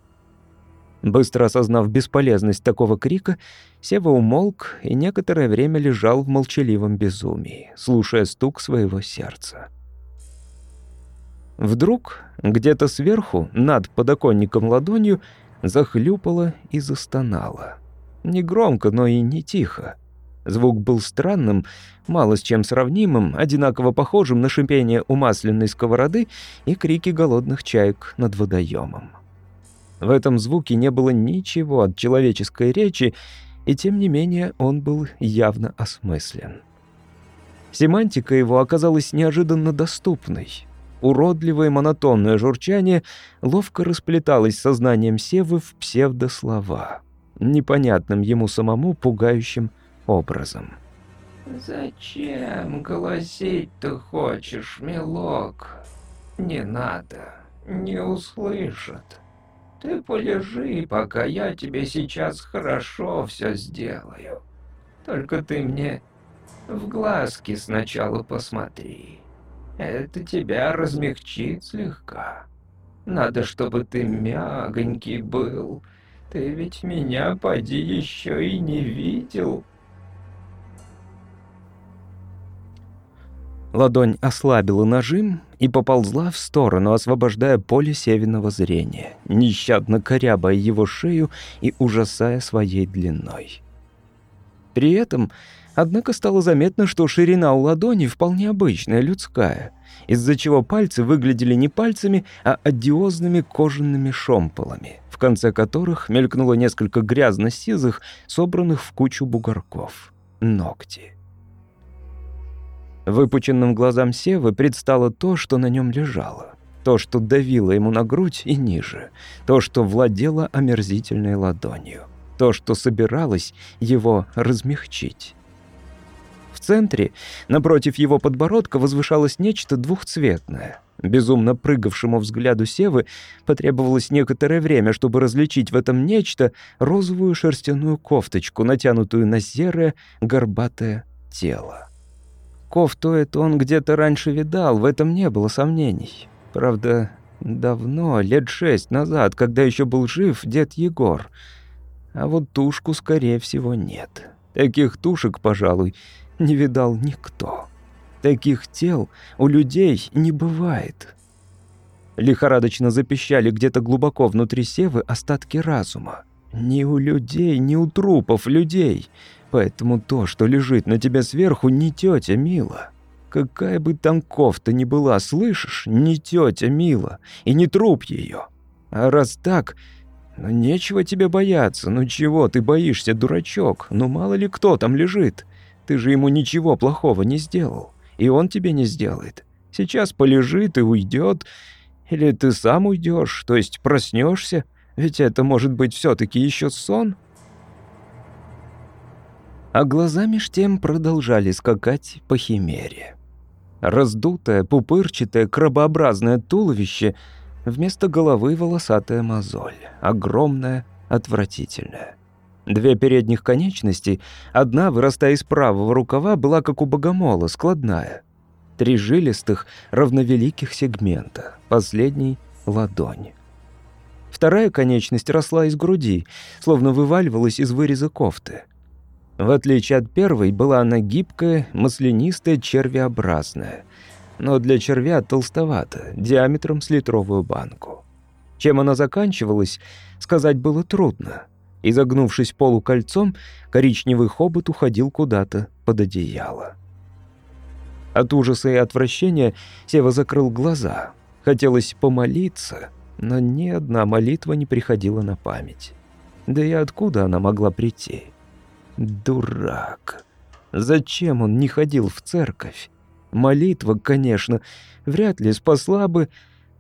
Быстро осознав бесполезность такого крика, Сева умолк и некоторое время лежал в молчаливом безумии, слушая стук своего сердца. Вдруг где-то сверху, над подоконником ладонью, захлюпало и застонало. Не громко, но и не тихо. Звук был странным, мало с чем сравнимым, одинаково похожим на шипение у масляной сковороды и крики голодных чаек над водоемом. В этом звуке не было ничего от человеческой речи, и тем не менее он был явно осмыслен. Семантика его оказалась неожиданно доступной. Уродливое монотонное журчание ловко расплеталось сознанием Севы в псевдослова, непонятным ему самому пугающим образом. «Зачем голосить ты хочешь, милок? Не надо, не услышат. Ты полежи, пока я тебе сейчас хорошо все сделаю. Только ты мне в глазки сначала посмотри. Это тебя размягчит слегка. Надо, чтобы ты мягонький был. Ты ведь меня, поди, еще и не видел». Ладонь ослабила нажим и поползла в сторону, освобождая поле северного зрения, нещадно корябая его шею и ужасая своей длиной. При этом, однако, стало заметно, что ширина у ладони вполне обычная, людская, из-за чего пальцы выглядели не пальцами, а одиозными кожаными шомполами, в конце которых мелькнуло несколько грязно-сизых, собранных в кучу бугорков. Ногти. Выпученным глазам Севы предстало то, что на нем лежало. То, что давило ему на грудь и ниже. То, что владело омерзительной ладонью. То, что собиралось его размягчить. В центре, напротив его подбородка, возвышалось нечто двухцветное. Безумно прыгавшему взгляду Севы потребовалось некоторое время, чтобы различить в этом нечто розовую шерстяную кофточку, натянутую на серое горбатое тело. Кофту эту он где-то раньше видал, в этом не было сомнений. Правда, давно, лет шесть назад, когда еще был жив дед Егор. А вот тушку, скорее всего, нет. Таких тушек, пожалуй, не видал никто. Таких тел у людей не бывает. Лихорадочно запищали где-то глубоко внутри Севы остатки разума. Ни у людей, ни у трупов людей. Поэтому то, что лежит на тебя сверху, не тетя Мила. Какая бы там кофта ни была, слышишь, не тетя Мила, и не труп ее. А раз так, ну нечего тебе бояться, ну чего ты боишься, дурачок, ну мало ли кто там лежит. Ты же ему ничего плохого не сделал, и он тебе не сделает. Сейчас полежит и уйдет, или ты сам уйдешь, то есть проснешься, ведь это может быть все-таки еще сон». А глаза меж тем продолжали скакать по химере. Раздутое, пупырчатое, крабообразное туловище, вместо головы волосатая мозоль, огромная, отвратительная. Две передних конечности, одна, вырастая из правого рукава, была как у богомола, складная. Три жилистых, равновеликих сегмента, последний — ладонь. Вторая конечность росла из груди, словно вываливалась из выреза кофты. В отличие от первой, была она гибкая, маслянистая, червеобразная. Но для червя толстовата, диаметром с литровую банку. Чем она заканчивалась, сказать было трудно. Изогнувшись полукольцом, коричневый хобот уходил куда-то под одеяло. От ужаса и отвращения Сева закрыл глаза. Хотелось помолиться, но ни одна молитва не приходила на память. Да и откуда она могла прийти? Дурак. Зачем он не ходил в церковь? Молитва, конечно, вряд ли спасла бы,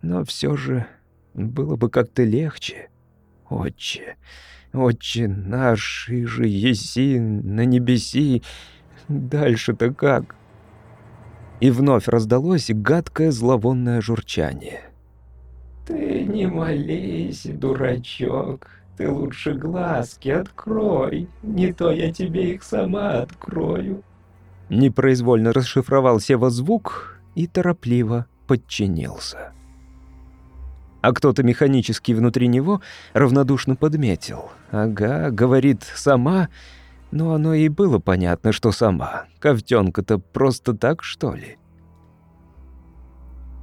но все же было бы как-то легче. Отче, отче наш, и же еси на небеси, дальше-то как? И вновь раздалось гадкое зловонное журчание. «Ты не молись, дурачок, ты лучше глазки открой, не то я тебе их сама открою». Непроизвольно расшифровал Сева звук и торопливо подчинился. А кто-то механически внутри него равнодушно подметил. «Ага, — говорит, — сама...» Но оно и было понятно, что сама. Ковтёнка-то просто так, что ли?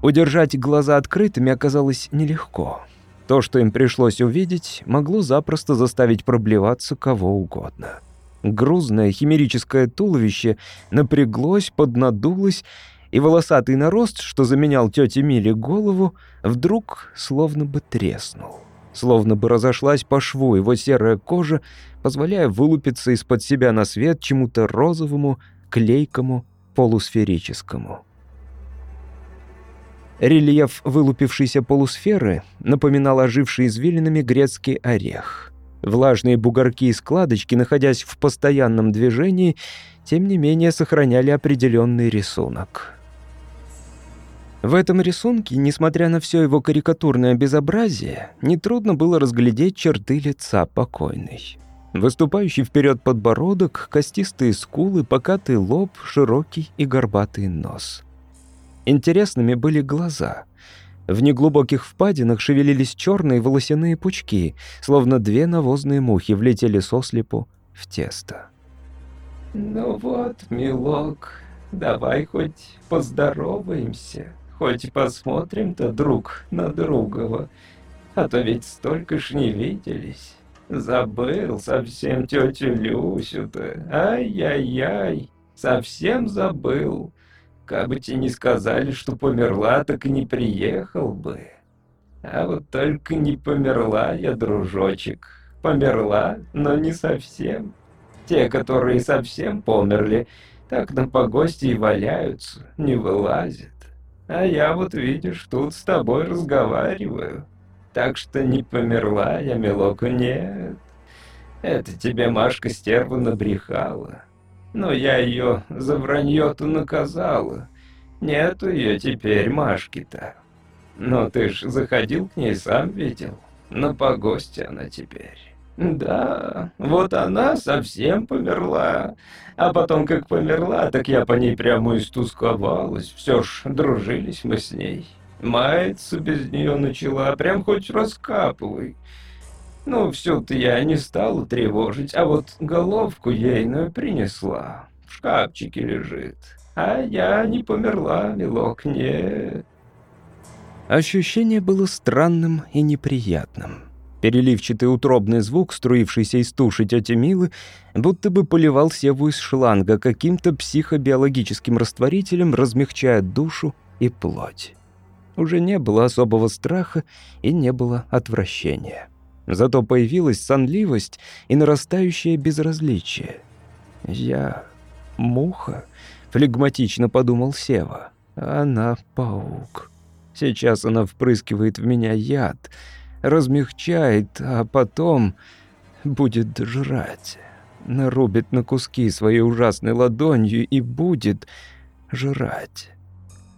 Удержать глаза открытыми оказалось нелегко. То, что им пришлось увидеть, могло запросто заставить проблеваться кого угодно. Грузное химерическое туловище напряглось, поднадулось, и волосатый нарост, что заменял тете Миле голову, вдруг словно бы треснул. Словно бы разошлась по шву его серая кожа, позволяя вылупиться из-под себя на свет чему-то розовому, клейкому, полусферическому. Рельеф вылупившейся полусферы напоминал оживший извилинами грецкий орех. Влажные бугорки и складочки, находясь в постоянном движении, тем не менее сохраняли определенный рисунок. В этом рисунке, несмотря на все его карикатурное безобразие, нетрудно было разглядеть черты лица покойной. Выступающий вперед подбородок, костистые скулы, покатый лоб, широкий и горбатый нос — Интересными были глаза. В неглубоких впадинах шевелились черные волосяные пучки, словно две навозные мухи влетели сослепу в тесто. «Ну вот, милок, давай хоть поздороваемся, хоть посмотрим-то друг на другого, а то ведь столько ж не виделись. Забыл совсем тетю Люсю-то, ай-яй-яй, совсем забыл». Как бы тебе не сказали, что померла, так и не приехал бы. А вот только не померла я, дружочек. Померла, но не совсем. Те, которые совсем померли, так на погосте и валяются, не вылазят. А я вот, видишь, тут с тобой разговариваю. Так что не померла я, милок, нет. Это тебе Машка стерва набрехала. Но я ее за вранье-то наказала. Нету ее теперь, Машки-то. Но ты ж заходил к ней, сам видел. На погосте она теперь. Да, вот она совсем померла. А потом, как померла, так я по ней прямо истусковалась. Все ж, дружились мы с ней. Маяться без нее начала, прям хоть раскапывай. Ну, все-то я не стала тревожить, а вот головку ейную принесла. В шкафчике лежит. А я не померла, милок, нет. Ощущение было странным и неприятным. Переливчатый утробный звук, струившийся из туши тети Милы, будто бы поливал севу из шланга каким-то психобиологическим растворителем, размягчая душу и плоть. Уже не было особого страха и не было отвращения. Зато появилась сонливость и нарастающее безразличие. «Я муха?» — флегматично подумал Сева. «Она паук. Сейчас она впрыскивает в меня яд, размягчает, а потом будет жрать. Нарубит на куски своей ужасной ладонью и будет жрать».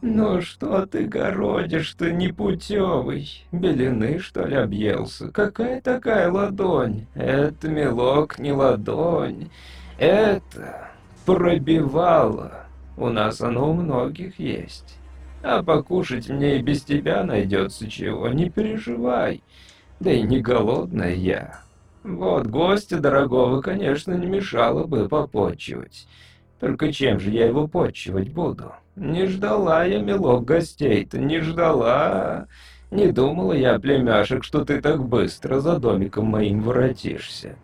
«Ну что ты городишь-то, непутевый? Белины, что ли, объелся? Какая такая ладонь? Это, мелок, не ладонь. Это пробивало. У нас оно у многих есть. А покушать мне и без тебя найдется чего, не переживай. Да и не голодная я. Вот гостя дорогого, конечно, не мешало бы попочивать». Только чем же я его почивать буду? Не ждала я, милок, гостей-то, не ждала. Не думала я, племяшек, что ты так быстро за домиком моим воротишься.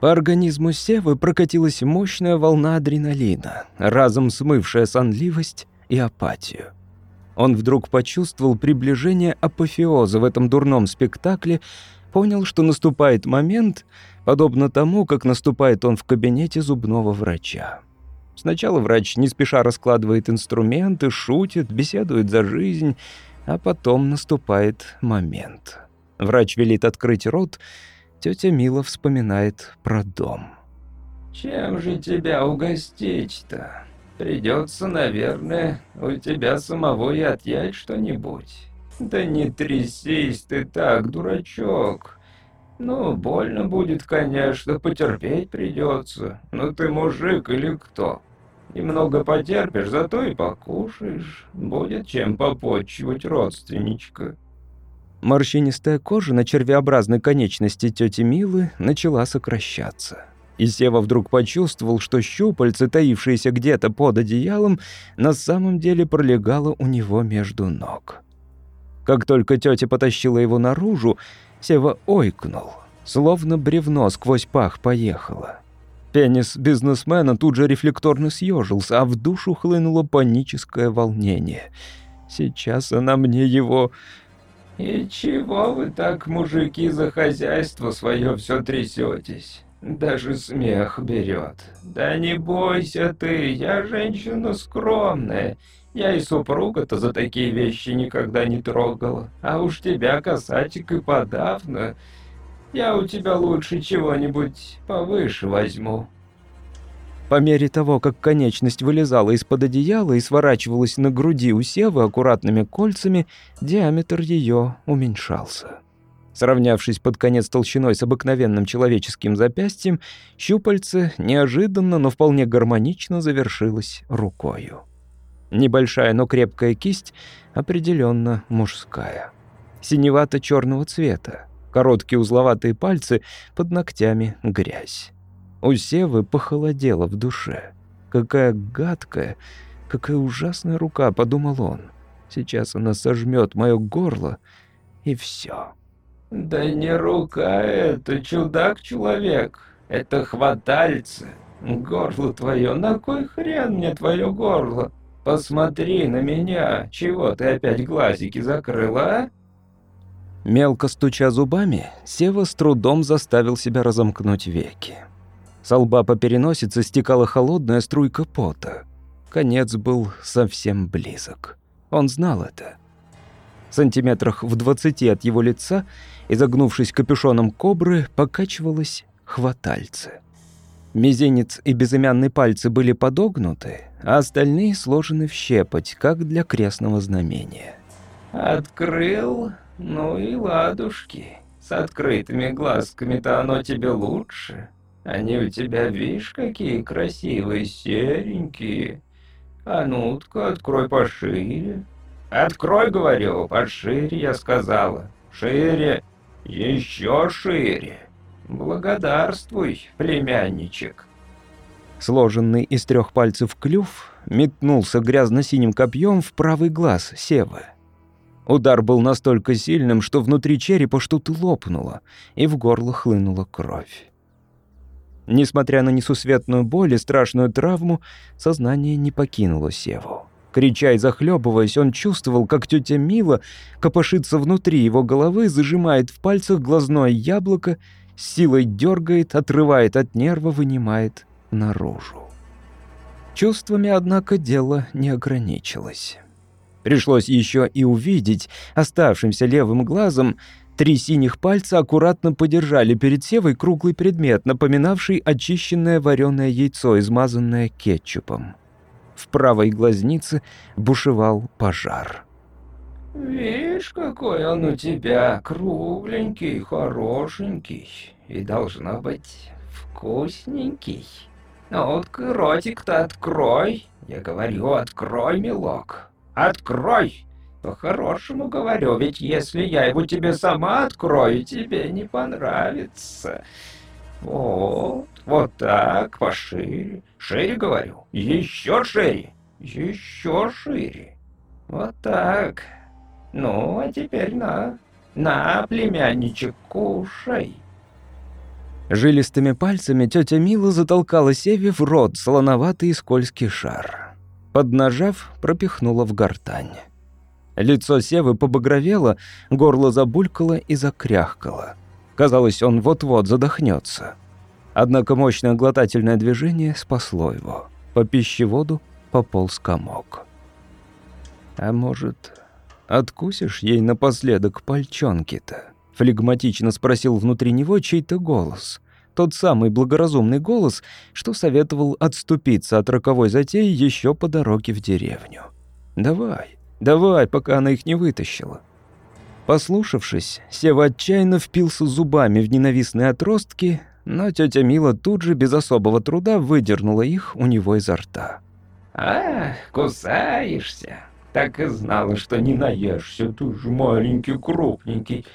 По организму Севы прокатилась мощная волна адреналина, разом смывшая сонливость и апатию. Он вдруг почувствовал приближение апофеоза в этом дурном спектакле, понял, что наступает момент, подобно тому, как наступает он в кабинете зубного врача. Сначала врач не спеша раскладывает инструменты, шутит, беседует за жизнь, а потом наступает момент. Врач велит открыть рот, тетя Мила вспоминает про дом. «Чем же тебя угостить-то? Придется, наверное, у тебя самого и отъять что-нибудь. Да не трясись ты так, дурачок. Ну, больно будет, конечно, потерпеть придется. Но ты мужик или кто? Немного потерпишь, зато и покушаешь. Будет чем попотчевать родственничка». Морщинистая кожа на червеобразной конечности тети Милы начала сокращаться. И Сева вдруг почувствовал, что щупальце, таившееся где-то под одеялом, на самом деле пролегало у него между ног. Как только тетя потащила его наружу, Сева ойкнул, словно бревно сквозь пах поехало. Пенис бизнесмена тут же рефлекторно съежился, а в душу хлынуло паническое волнение. «Сейчас она мне его...» «И чего вы так, мужики, за хозяйство свое все трясетесь? Даже смех берет. Да не бойся ты, я женщина скромная. Я и супруга-то за такие вещи никогда не трогала. А уж тебя, касатик, и подавно. Я у тебя лучше чего-нибудь повыше возьму». По мере того, как конечность вылезала из-под одеяла и сворачивалась на груди у Севы аккуратными кольцами, диаметр ее уменьшался. Сравнявшись под конец толщиной с обыкновенным человеческим запястьем, щупальце неожиданно, но вполне гармонично завершилось рукою. Небольшая, но крепкая кисть определенно мужская. Синевато-черного цвета. Короткие узловатые пальцы, под ногтями грязь. У Севы похолодело в душе. Какая гадкая, какая ужасная рука, подумал он. Сейчас она сожмет мое горло, и все. «Да не рука это, чудак-человек, это хватальцы. Горло твое, на кой хрен мне твое горло? Посмотри на меня, чего ты опять глазики закрыла, а?» Мелко стуча зубами, Сева с трудом заставил себя разомкнуть веки. С лба по переносице стекала холодная струйка пота. Конец был совсем близок. Он знал это. В сантиметрах в двадцати от его лица, изогнувшись капюшоном кобры, покачивалась хватальце. Мизинец и безымянные пальцы были подогнуты, а остальные сложены в щепоть, как для крестного знамения. «Открыл? Ну и ладушки. С открытыми глазками-то оно тебе лучше. Они у тебя, видишь, какие красивые, серенькие. А ну-ка, открой пошире. Открой, говорю, пошире, я сказала. Шире, еще шире. Благодарствуй, племянничек. Сложенный из трех пальцев клюв метнулся грязно-синим копьем в правый глаз Севы. Удар был настолько сильным, что внутри черепа что-то лопнуло, и в горло хлынула кровь. Несмотря на несусветную боль и страшную травму, сознание не покинуло Севу. Крича и захлебываясь, он чувствовал, как тетя Мила копошится внутри его головы, зажимает в пальцах глазное яблоко, силой дергает, отрывает от нерва, вынимает наружу. Чувствами, однако, дело не ограничилось. Пришлось еще и увидеть оставшимся левым глазом Три синих пальца аккуратно подержали перед Севой круглый предмет, напоминавший очищенное вареное яйцо, измазанное кетчупом. В правой глазнице бушевал пожар. «Видишь, какой он у тебя кругленький, хорошенький и, должно быть, вкусненький. Ну вот ротик-то открой, я говорю, открой, милок, открой!» По-хорошему говорю, ведь если я его тебе сама открою, тебе не понравится. Вот, вот так, пошире. Шире говорю. Еще шире. Еще шире. Вот так. Ну, а теперь на. На, племянничек, кушай. Жилистыми пальцами тетя Мила затолкала Севе в рот солоноватый и скользкий шар. Поднажав, пропихнула в гортань. Лицо Севы побагровело, горло забулькало и закряхкало. Казалось, он вот-вот задохнется. Однако мощное глотательное движение спасло его. По пищеводу пополз комок. «А может, откусишь ей напоследок пальчонки-то?» Флегматично спросил внутри него чей-то голос. Тот самый благоразумный голос, что советовал отступиться от роковой затеи еще по дороге в деревню. «Давай, давай, пока она их не вытащила». Послушавшись, Сева отчаянно впился зубами в ненавистные отростки, но тетя Мила тут же без особого труда выдернула их у него изо рта. «Ах, кусаешься! Так и знала, что не наешься, ты же маленький, крупненький.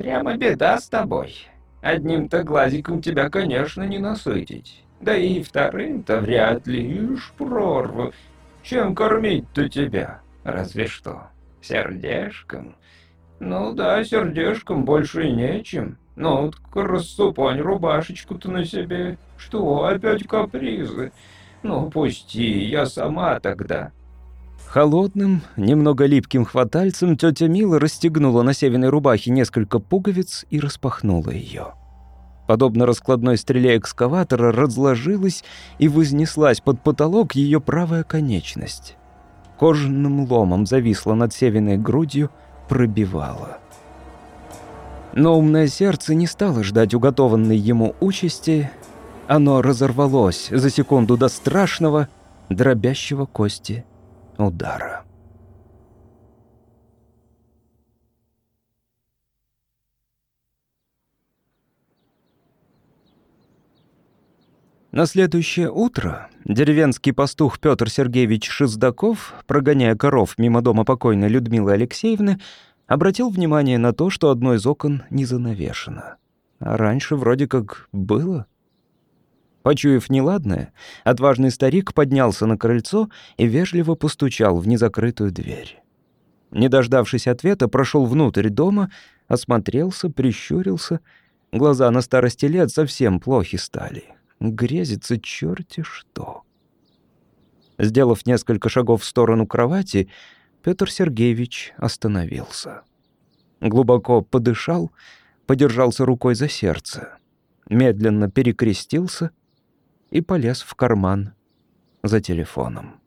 Прямо беда с тобой. Одним-то глазиком тебя, конечно, не насытить. Да и вторым-то вряд ли, ишь, прорву. Чем кормить-то тебя? Разве что сердешком. Ну да, сердешком больше и нечем. Ну, так рассупань рубашечку-то на себе. Что, опять капризы? Ну, пусти, я сама тогда. Холодным, немного липким хватальцем тетя Мила расстегнула на северной рубахе несколько пуговиц и распахнула ее. Подобно раскладной стреле экскаватора разложилась и вознеслась под потолок ее правая конечность. Кожаным ломом зависла над северной грудью, пробивала. Но умное сердце не стало ждать уготованной ему участи. Оно разорвалось за секунду до страшного, дробящего кости удара. На следующее утро деревенский пастух Петр Сергеевич Шиздаков, прогоняя коров мимо дома покойной Людмилы Алексеевны, обратил внимание на то, что одно из окон не занавешено. А раньше вроде как было. Почуяв неладное, отважный старик поднялся на крыльцо и вежливо постучал в незакрытую дверь. Не дождавшись ответа, прошел внутрь дома, осмотрелся, прищурился. Глаза на старости лет совсем плохи стали — грезится черти что. Сделав несколько шагов в сторону кровати, Петр Сергеевич остановился. Глубоко подышал, подержался рукой за сердце, медленно перекрестился и полез в карман за телефоном.